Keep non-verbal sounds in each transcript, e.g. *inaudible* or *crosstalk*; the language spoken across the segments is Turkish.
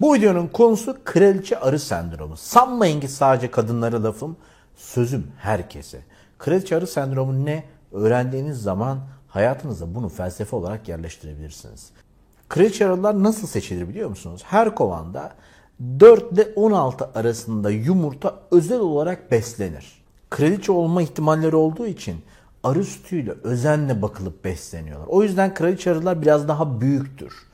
Bu videonun konusu kraliçe arı sendromu. Sanmayın ki sadece kadınlara lafım, sözüm herkese. Kraliçe arı sendromu ne? Öğrendiğiniz zaman hayatınıza bunu felsefe olarak yerleştirebilirsiniz. Kraliçe arılar nasıl seçilir biliyor musunuz? Her kovanda 4 ile 16 arasında yumurta özel olarak beslenir. Kraliçe olma ihtimalleri olduğu için arı sütüyle özenle bakılıp besleniyorlar. O yüzden kraliçe arılar biraz daha büyüktür.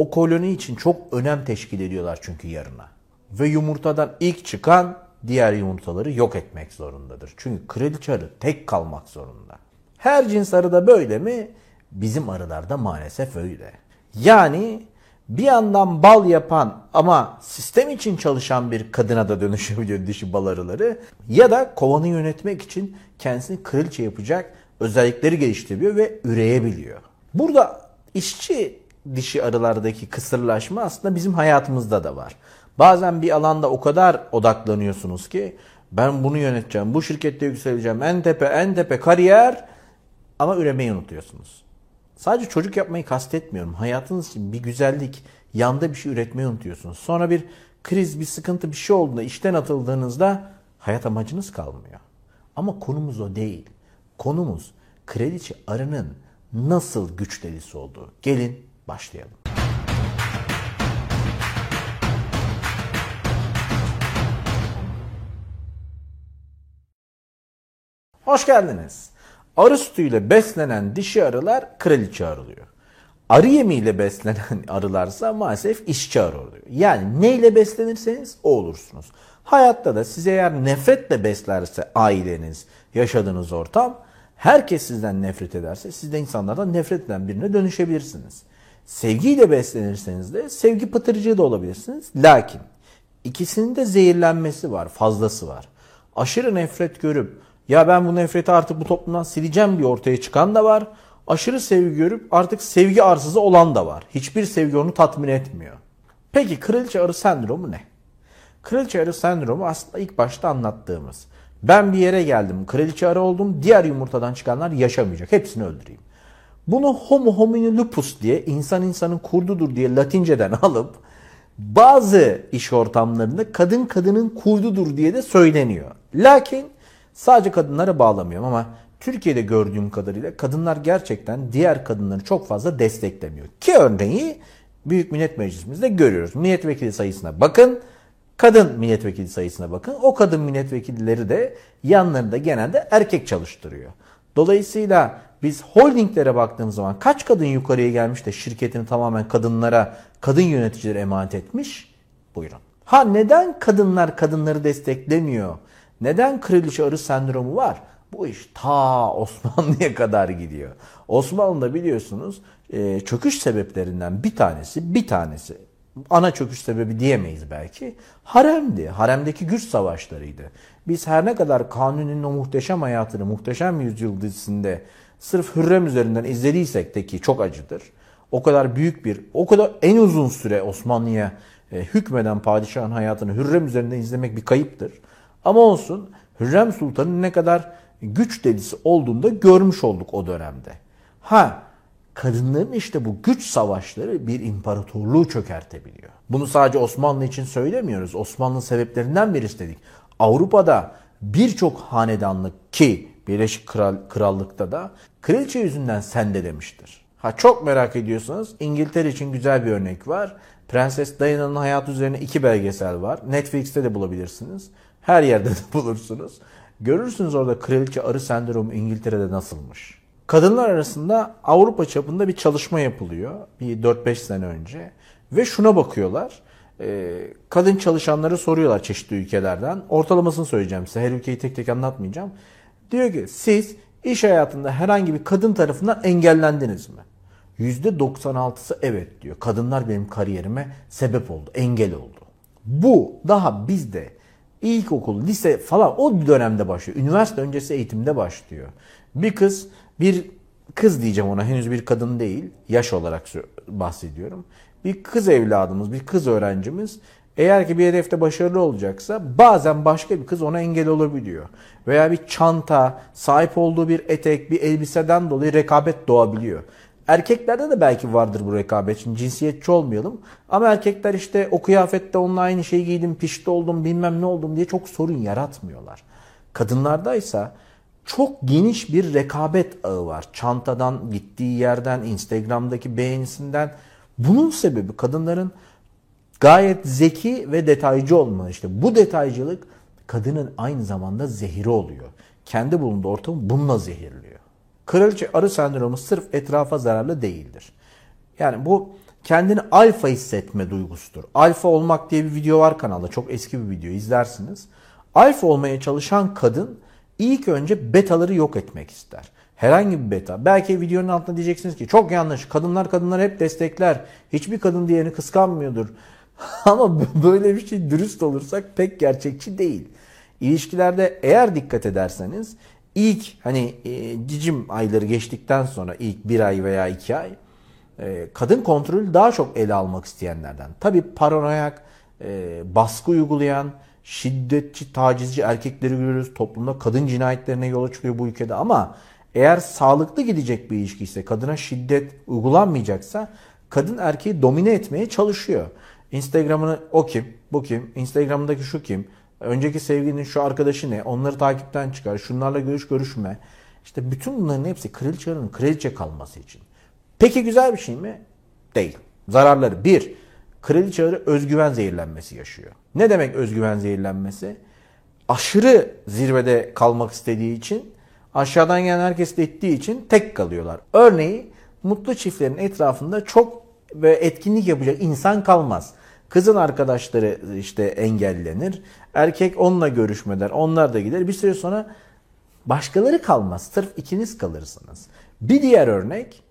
O koloni için çok önem teşkil ediyorlar çünkü yarına. Ve yumurtadan ilk çıkan diğer yumurtaları yok etmek zorundadır. Çünkü kraliçe arı tek kalmak zorunda. Her cins arı da böyle mi? Bizim arılarda maalesef öyle. Yani bir yandan bal yapan ama sistem için çalışan bir kadına da dönüşebiliyor dişi bal arıları. Ya da kovanı yönetmek için kendisini kraliçe yapacak özellikleri geliştiriyor ve üreyebiliyor. Burada işçi dişi arılardaki kısırlaşma aslında bizim hayatımızda da var. Bazen bir alanda o kadar odaklanıyorsunuz ki ben bunu yöneteceğim, bu şirkette yükseleceğim, en tepe en tepe kariyer ama üremeyi unutuyorsunuz. Sadece çocuk yapmayı kastetmiyorum. Hayatınız için bir güzellik, yanda bir şey üretmeyi unutuyorsunuz. Sonra bir kriz, bir sıkıntı, bir şey olduğunda, işten atıldığınızda hayat amacınız kalmıyor. Ama konumuz o değil. Konumuz kraliçe arının nasıl güç delisi olduğu. Gelin başlayalım. Hoş geldiniz. Arı sütüyle beslenen dişi arılar kraliçe arılıyor. Arı yemiyle beslenen *laughs* arılarsa maalesef işçi arı oluyor. Yani neyle beslenirseniz o olursunuz. Hayatta da size eğer nefretle beslerse aileniz, yaşadığınız ortam, herkes sizden nefret ederse siz de insanlardan nefret eden birine dönüşebilirsiniz. Sevgiyle beslenirseniz de sevgi pıtırcığı da olabilirsiniz. Lakin ikisinin de zehirlenmesi var, fazlası var. Aşırı nefret görüp ya ben bu nefreti artık bu toplumdan sileceğim diye ortaya çıkan da var. Aşırı sevgi görüp artık sevgi arsızı olan da var. Hiçbir sevgi onu tatmin etmiyor. Peki kraliçe arı sendromu ne? Kraliçe arı sendromu aslında ilk başta anlattığımız. Ben bir yere geldim, kraliçe arı oldum, diğer yumurtadan çıkanlar yaşamayacak. Hepsini öldüreyim. Bunu homo homini lupus diye insan insanın kurdudur diye latinceden alıp bazı iş ortamlarında kadın kadının kurdudur diye de söyleniyor. Lakin sadece kadınlara bağlamıyorum ama Türkiye'de gördüğüm kadarıyla kadınlar gerçekten diğer kadınları çok fazla desteklemiyor. Ki örneği Büyük Millet Meclisimizde görüyoruz. Milletvekili sayısına bakın, kadın milletvekili sayısına bakın. O kadın milletvekilleri de yanlarında genelde erkek çalıştırıyor. Dolayısıyla biz holdinglere baktığımız zaman kaç kadın yukarıya gelmiş de şirketini tamamen kadınlara, kadın yöneticilere emanet etmiş? Buyurun. Ha neden kadınlar kadınları desteklemiyor? Neden kraliçe arı sendromu var? Bu iş ta *laughs* Osmanlı'ya kadar gidiyor. Osmanlı'da biliyorsunuz e, çöküş sebeplerinden bir tanesi, bir tanesi ana çöküş sebebi diyemeyiz belki. Haremdi. Haremdeki güç savaşlarıydı. Biz her ne kadar Kanuni'nin o muhteşem hayatını muhteşem yüzyıl dizisinde sırf Hürrem üzerinden izlediysek de ki çok acıdır. O kadar büyük bir, o kadar en uzun süre Osmanlı'ya e, hükmeden padişahın hayatını Hürrem üzerinden izlemek bir kayıptır. Ama olsun Hürrem Sultan'ın ne kadar güç delisi olduğunu da görmüş olduk o dönemde. Ha kadınların işte bu güç savaşları bir imparatorluğu çökertebiliyor. Bunu sadece Osmanlı için söylemiyoruz. Osmanlı sebeplerinden birisi dedik. Avrupa'da birçok hanedanlık ki Birleşik Kral, Krallık'ta da kraliçe yüzünden sende demiştir. Ha çok merak ediyorsanız İngiltere için güzel bir örnek var. Prenses Diana'nın hayatı üzerine iki belgesel var. Netflix'te de bulabilirsiniz. Her yerde de *laughs* bulursunuz. Görürsünüz orada kraliçe arı sendromu İngiltere'de nasılmış. Kadınlar arasında Avrupa çapında bir çalışma yapılıyor. Bir 4-5 sene önce. Ve şuna bakıyorlar. Kadın çalışanları soruyorlar çeşitli ülkelerden. Ortalamasını söyleyeceğim size. Her ülkeyi tek tek anlatmayacağım. Diyor ki siz iş hayatında herhangi bir kadın tarafından engellendiniz mi? %96'sı evet diyor. Kadınlar benim kariyerime sebep oldu, engel oldu. Bu daha bizde ilkokul, lise falan o dönemde başlıyor. Üniversite öncesi eğitimde başlıyor. Bir kız, bir kız diyeceğim ona henüz bir kadın değil, yaş olarak bahsediyorum. Bir kız evladımız, bir kız öğrencimiz eğer ki bir hedefte başarılı olacaksa bazen başka bir kız ona engel olabiliyor. Veya bir çanta, sahip olduğu bir etek, bir elbiseden dolayı rekabet doğabiliyor. Erkeklerde de belki vardır bu rekabet. Şimdi cinsiyetçi olmayalım. Ama erkekler işte o kıyafette onunla aynı şeyi giydim, pişti oldum, bilmem ne oldum diye çok sorun yaratmıyorlar. Kadınlardaysa çok geniş bir rekabet ağı var. Çantadan, gittiği yerden, Instagram'daki beğenisinden. Bunun sebebi kadınların gayet zeki ve detaycı olmaları. İşte bu detaycılık kadının aynı zamanda zehiri oluyor. Kendi bulunduğu ortamı bununla zehirliyor. Kraliçe arı sendromu sırf etrafa zararlı değildir. Yani bu kendini alfa hissetme duygusudur. Alfa olmak diye bir video var kanalda. Çok eski bir video izlersiniz. Alfa olmaya çalışan kadın ilk önce betaları yok etmek ister. Herhangi bir beta. Belki videonun altında diyeceksiniz ki çok yanlış. Kadınlar kadınlar hep destekler. Hiçbir kadın diğerini kıskanmıyordur. *laughs* Ama böyle bir şey dürüst olursak pek gerçekçi değil. İlişkilerde eğer dikkat ederseniz ilk hani e, cicim ayları geçtikten sonra ilk bir ay veya iki ay e, kadın kontrolü daha çok ele almak isteyenlerden. Tabi paranoyak, e, baskı uygulayan, şiddetçi, tacizci erkekleri görüyoruz. Toplumda kadın cinayetlerine yol açılıyor bu ülkede ama eğer sağlıklı gidecek bir ilişki ise, kadına şiddet uygulanmayacaksa kadın erkeği domine etmeye çalışıyor. Instagram'ını o kim, bu kim, Instagram'daki şu kim, önceki sevgilinin şu arkadaşı ne, onları takipten çıkar, şunlarla görüş görüşme. İşte bütün bunların hepsi kraliçe arının kraliçe kalması için. Peki güzel bir şey mi? Değil. Zararları. Bir, kraliçe arı özgüven zehirlenmesi yaşıyor. Ne demek özgüven zehirlenmesi? Aşırı zirvede kalmak istediği için aşağıdan gelen herkes ettiği için tek kalıyorlar. Örneği mutlu çiftlerin etrafında çok ve etkinlik yapacak insan kalmaz. Kızın arkadaşları işte engellenir. Erkek onunla görüşmeder. Onlar da gider. Bir süre sonra başkaları kalmaz. Sırf ikiniz kalırsınız. Bir diğer örnek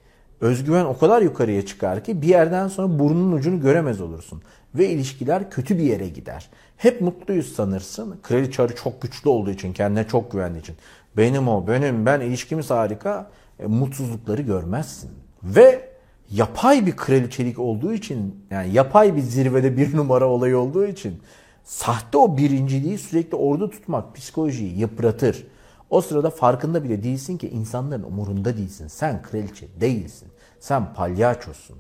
özgüven o kadar yukarıya çıkar ki bir yerden sonra burnunun ucunu göremez olursun. Ve ilişkiler kötü bir yere gider. Hep mutluyuz sanırsın. Kraliçe arı çok güçlü olduğu için, kendine çok güvendiği için. Benim o, benim, ben ilişkimiz harika. E, mutsuzlukları görmezsin. Ve yapay bir kraliçelik olduğu için yani yapay bir zirvede bir numara olayı olduğu için sahte o birinciliği sürekli orada tutmak psikolojiyi yıpratır. O sırada farkında bile değilsin ki insanların umurunda değilsin. Sen kraliçe değilsin. Sen palyaçosun.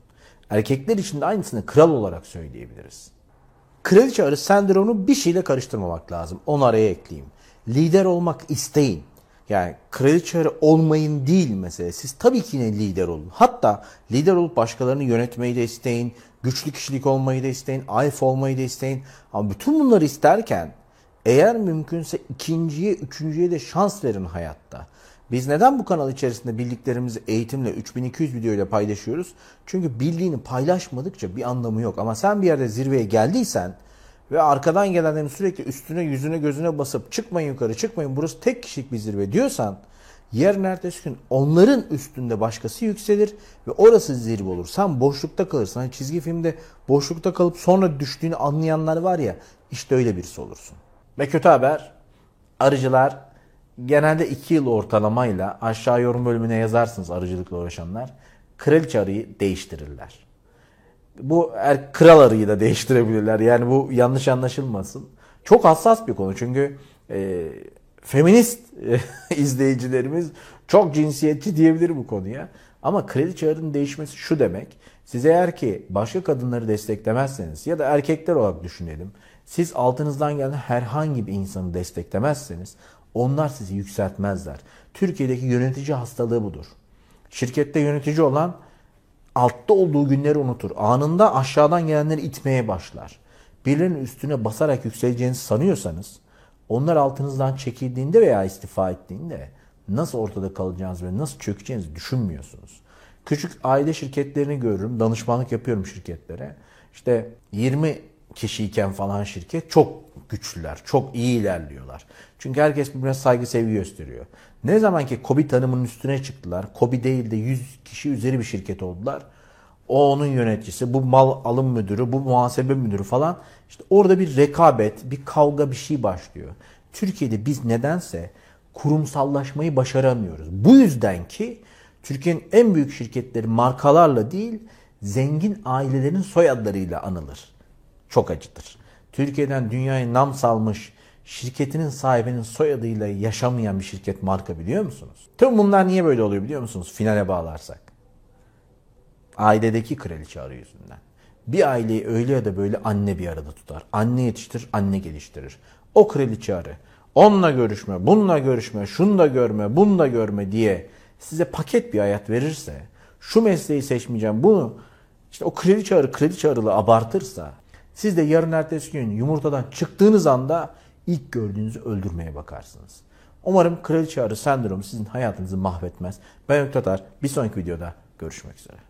Erkekler için de aynısını kral olarak söyleyebiliriz. Kraliçe arı sendromunu bir şeyle karıştırmamak lazım. Onu araya ekleyeyim. Lider olmak isteyin. Yani kraliçe olmayın değil mesele. Siz tabii ki yine lider olun. Hatta lider olup başkalarını yönetmeyi de isteyin. Güçlü kişilik olmayı da isteyin. Alfa olmayı da isteyin. Ama bütün bunları isterken eğer mümkünse ikinciye, üçüncüye de şans verin hayatta. Biz neden bu kanal içerisinde bildiklerimizi eğitimle 3200 video ile paylaşıyoruz? Çünkü bildiğini paylaşmadıkça bir anlamı yok. Ama sen bir yerde zirveye geldiysen ve arkadan gelenlerin sürekli üstüne yüzüne gözüne basıp çıkmayın yukarı çıkmayın burası tek kişilik bir zirve diyorsan yarın ertesi gün onların üstünde başkası yükselir ve orası zirve olur. Sen boşlukta kalırsın. Hani çizgi filmde boşlukta kalıp sonra düştüğünü anlayanlar var ya işte öyle birisi olursun. Ve kötü haber arıcılar genelde 2 yıl ortalamayla aşağı yorum bölümüne yazarsınız arıcılıkla uğraşanlar. Kraliçe arıyı değiştirirler. Bu er, kral arıyı da değiştirebilirler. Yani bu yanlış anlaşılmasın. Çok hassas bir konu çünkü e, feminist e, *laughs* izleyicilerimiz çok cinsiyetçi diyebilir bu konuya. Ama kredi çağrının değişmesi şu demek. Siz eğer ki başka kadınları desteklemezseniz ya da erkekler olarak düşünelim. Siz altınızdan gelen herhangi bir insanı desteklemezseniz onlar sizi yükseltmezler. Türkiye'deki yönetici hastalığı budur. Şirkette yönetici olan altta olduğu günleri unutur. Anında aşağıdan gelenleri itmeye başlar. Birilerinin üstüne basarak yükseleceğinizi sanıyorsanız onlar altınızdan çekildiğinde veya istifa ettiğinde nasıl ortada kalacağınızı ve nasıl çökeceğinizi düşünmüyorsunuz. Küçük aile şirketlerini görürüm. Danışmanlık yapıyorum şirketlere. İşte 20 kişiyken falan şirket çok güçlüler. Çok iyi ilerliyorlar. Çünkü herkes birbirine saygı sevgi gösteriyor. Ne zaman ki Kobi tanımının üstüne çıktılar. Kobi değil de 100 kişi üzeri bir şirket oldular. O onun yöneticisi, bu mal alım müdürü, bu muhasebe müdürü falan. İşte orada bir rekabet, bir kavga bir şey başlıyor. Türkiye'de biz nedense kurumsallaşmayı başaramıyoruz. Bu yüzden ki Türkiye'nin en büyük şirketleri markalarla değil, zengin ailelerin soyadlarıyla anılır. Çok acıdır. Türkiye'den dünyaya nam salmış şirketinin sahibinin soyadıyla yaşamayan bir şirket marka biliyor musunuz? Tüm bunlar niye böyle oluyor biliyor musunuz? Finale bağlarsak. ailedeki kraliçe arı yüzünden. Bir aileyi öyle ya da böyle anne bir arada tutar. Anne yetiştirir, anne geliştirir. O kraliçe arı onunla görüşme, bununla görüşme, şunu da görme, bunu da görme diye size paket bir hayat verirse, şu mesleği seçmeyeceğim, bunu işte o kraliçe arı kraliçe arılı abartırsa, siz de yarın ertesi gün yumurtadan çıktığınız anda ilk gördüğünüzü öldürmeye bakarsınız. Umarım kraliçe arı sendromu sizin hayatınızı mahvetmez. Ben Öktatar. Bir sonraki videoda görüşmek üzere.